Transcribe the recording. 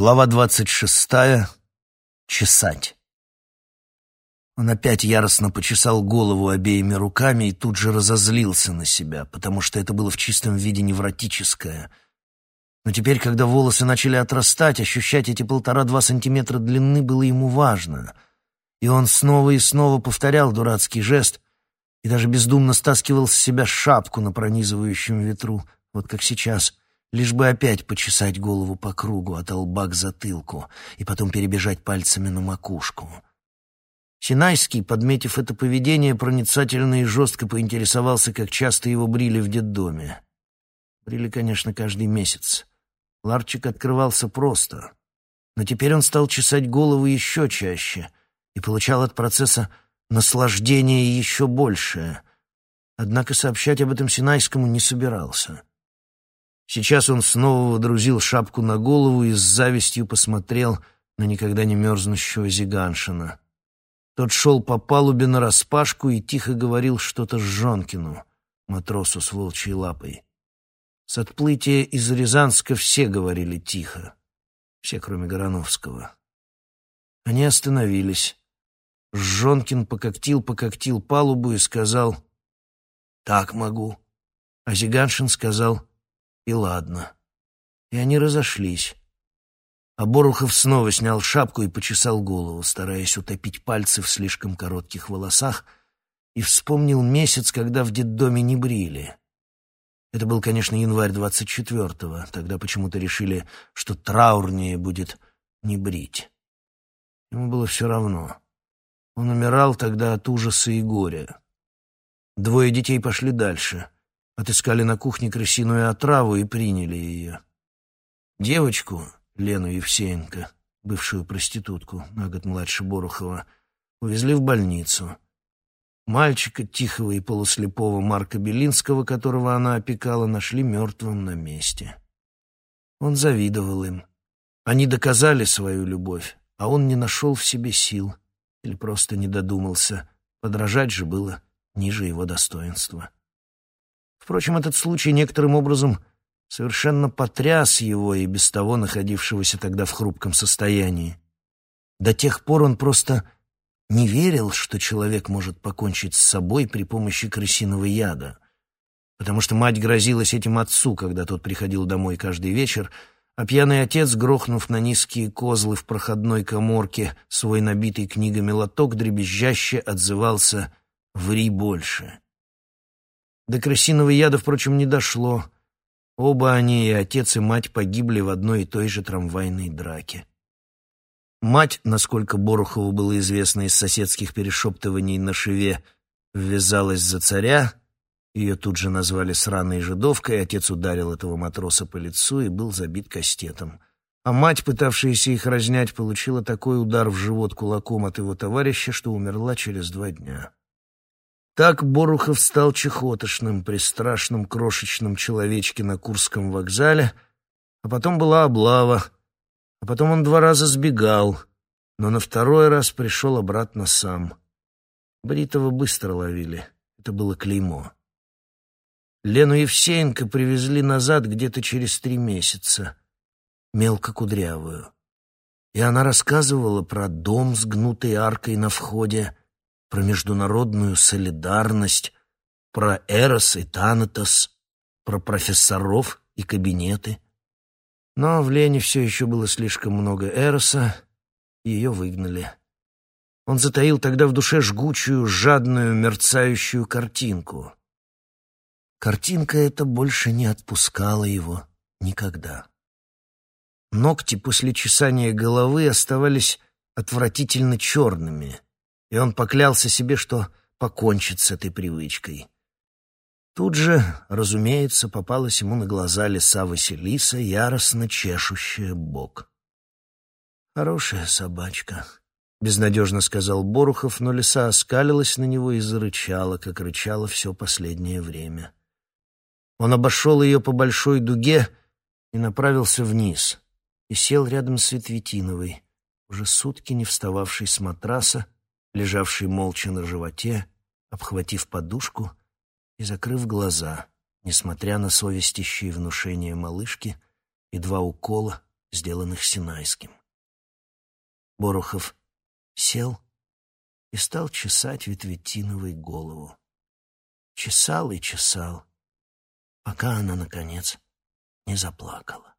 Глава двадцать шестая. Чесать. Он опять яростно почесал голову обеими руками и тут же разозлился на себя, потому что это было в чистом виде невротическое. Но теперь, когда волосы начали отрастать, ощущать эти полтора-два сантиметра длины было ему важно. И он снова и снова повторял дурацкий жест и даже бездумно стаскивал с себя шапку на пронизывающем ветру, вот как сейчас — лишь бы опять почесать голову по кругу от лба к затылку и потом перебежать пальцами на макушку. Синайский, подметив это поведение, проницательно и жестко поинтересовался, как часто его брили в детдоме. Брили, конечно, каждый месяц. Ларчик открывался просто, но теперь он стал чесать голову еще чаще и получал от процесса наслаждение еще большее. Однако сообщать об этом Синайскому не собирался. Сейчас он снова водрузил шапку на голову и с завистью посмотрел на никогда не мерзнущего Зиганшина. Тот шел по палубе нараспашку и тихо говорил что-то Жонкину, матросу с волчьей лапой. С отплытия из Рязанска все говорили тихо, все, кроме Гороновского. Они остановились. Жонкин пококтил-пококтил палубу и сказал «Так могу». А Зиганшин сказал и ладно. И они разошлись. А Борухов снова снял шапку и почесал голову, стараясь утопить пальцы в слишком коротких волосах, и вспомнил месяц, когда в детдоме не брили. Это был, конечно, январь двадцать четвертого. Тогда почему-то решили, что траурнее будет не брить. Ему было все равно. Он умирал тогда от ужаса и горя. Двое детей пошли дальше — Отыскали на кухне крысиную отраву и приняли ее. Девочку, Лену Евсеенко, бывшую проститутку, на год младше Борухова, увезли в больницу. Мальчика, тихого и полуслепого Марка Белинского, которого она опекала, нашли мертвым на месте. Он завидовал им. Они доказали свою любовь, а он не нашел в себе сил или просто не додумался. Подражать же было ниже его достоинства. Впрочем, этот случай некоторым образом совершенно потряс его и без того находившегося тогда в хрупком состоянии. До тех пор он просто не верил, что человек может покончить с собой при помощи крысиного яда, потому что мать грозилась этим отцу, когда тот приходил домой каждый вечер, а пьяный отец, грохнув на низкие козлы в проходной коморке свой набитый книгами лоток, дребезжаще отзывался «Ври больше». До крысиного яда, впрочем, не дошло. Оба они, и отец, и мать, погибли в одной и той же трамвайной драке. Мать, насколько Борухову было известно из соседских перешептываний на шиве, ввязалась за царя, ее тут же назвали сраной жидовкой, отец ударил этого матроса по лицу и был забит кастетом. А мать, пытавшаяся их разнять, получила такой удар в живот кулаком от его товарища, что умерла через два дня. Так Борухов стал чехотошным при крошечном человечке на Курском вокзале, а потом была облава, а потом он два раза сбегал, но на второй раз пришел обратно сам. Бритова быстро ловили, это было клеймо. Лену Евсеенко привезли назад где-то через три месяца, мелко кудрявую. И она рассказывала про дом с гнутой аркой на входе, про международную солидарность, про Эрос и Танатос, про профессоров и кабинеты. Но в Лене все еще было слишком много Эроса, и ее выгнали. Он затаил тогда в душе жгучую, жадную, мерцающую картинку. Картинка эта больше не отпускала его никогда. Ногти после чесания головы оставались отвратительно черными — и он поклялся себе, что покончит с этой привычкой. Тут же, разумеется, попалась ему на глаза лиса Василиса, яростно чешущая бок. «Хорошая собачка», — безнадежно сказал Борухов, но лиса оскалилась на него и зарычала, как рычала все последнее время. Он обошел ее по большой дуге и направился вниз, и сел рядом с Ветветиновой, уже сутки не встававшей с матраса, лежавший молча на животе, обхватив подушку и закрыв глаза, несмотря на совестящие внушения малышки и два укола, сделанных Синайским. Борухов сел и стал чесать ветветиновой голову. Чесал и чесал, пока она, наконец, не заплакала.